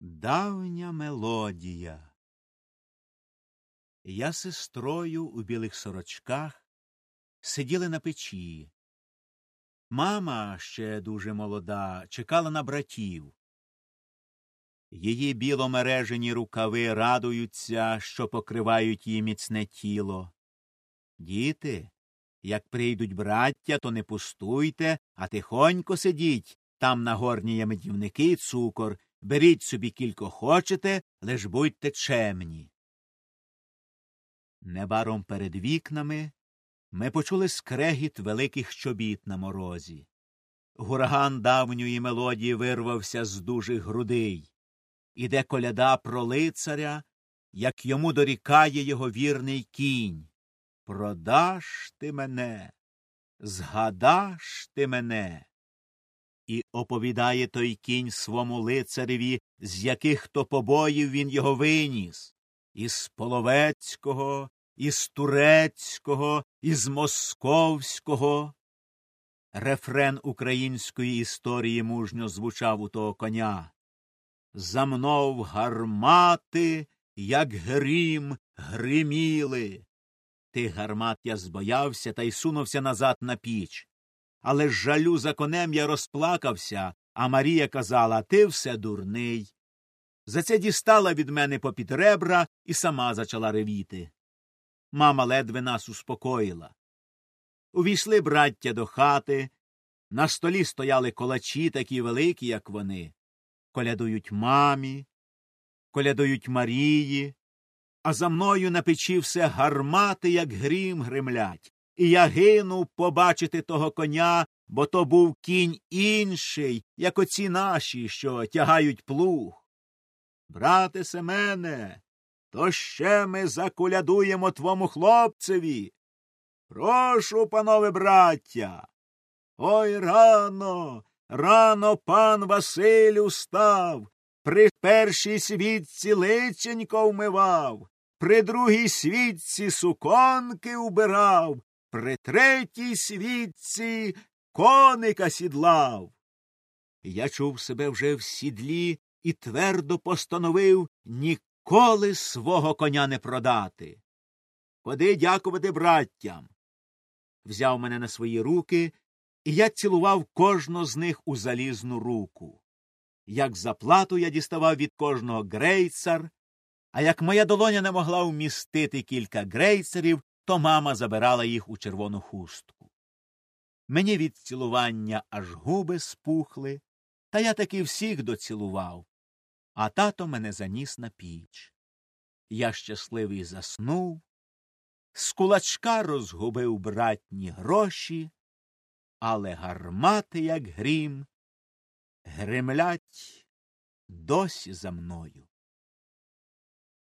Давня мелодія. Я сестрою у білих сорочках сиділи на печі. Мама, ще дуже молода, чекала на братів. Її біломережені рукави радуються, що покривають її міцне тіло. Діти, як прийдуть браття, то не пустуйте, а тихонько сидіть. Там на горні є медівники й цукор. Беріть собі кілько хочете, лиш будьте чемні. Небаром перед вікнами ми почули скрегіт великих чобіт на морозі. Гураган давньої мелодії вирвався з дужих грудей. Іде коляда про лицаря, як йому дорікає його вірний кінь. Продаш ти мене, згадаш ти мене. І оповідає той кінь свому лицареві, з яких то побоїв він його виніс із половецького, із турецького, із московського. Рефрен української історії мужньо звучав у того коня. Замнов гармати, як грім, гриміли. Тих гармат я збоявся та й сунувся назад на піч. Але з жалю за конем я розплакався, а Марія казала Ти все дурний. За це дістала від мене попід ребра і сама зачала ревіти. Мама ледве нас успокоїла. Увійшли браття до хати. На столі стояли колачі такі великі, як вони. Колядують мамі, колядують Марії, а за мною на печі все гармати, як грім гримлять. І я гинув побачити того коня, бо то був кінь інший, як оці наші, що тягають плуг. Брате Семене, то ще ми закулядуємо твому хлопцеві. Прошу, панове браття. Ой рано, рано пан Василю став, при першій світці личенько вмивав, при другій світці суконки убирав, при третій світці коника сідлав. Я чув себе вже в сідлі і твердо постановив ніколи свого коня не продати. Ходи дякувати браттям. Взяв мене на свої руки, і я цілував кожного з них у залізну руку. Як заплату я діставав від кожного грейцар, а як моя долоня не могла вмістити кілька грейцерів, то мама забирала їх у червону хустку. Мені від цілування аж губи спухли, та я таки всіх доцілував, а тато мене заніс на піч. Я щасливий заснув, з кулачка розгубив братні гроші, але гармати, як грім, гремлять досі за мною.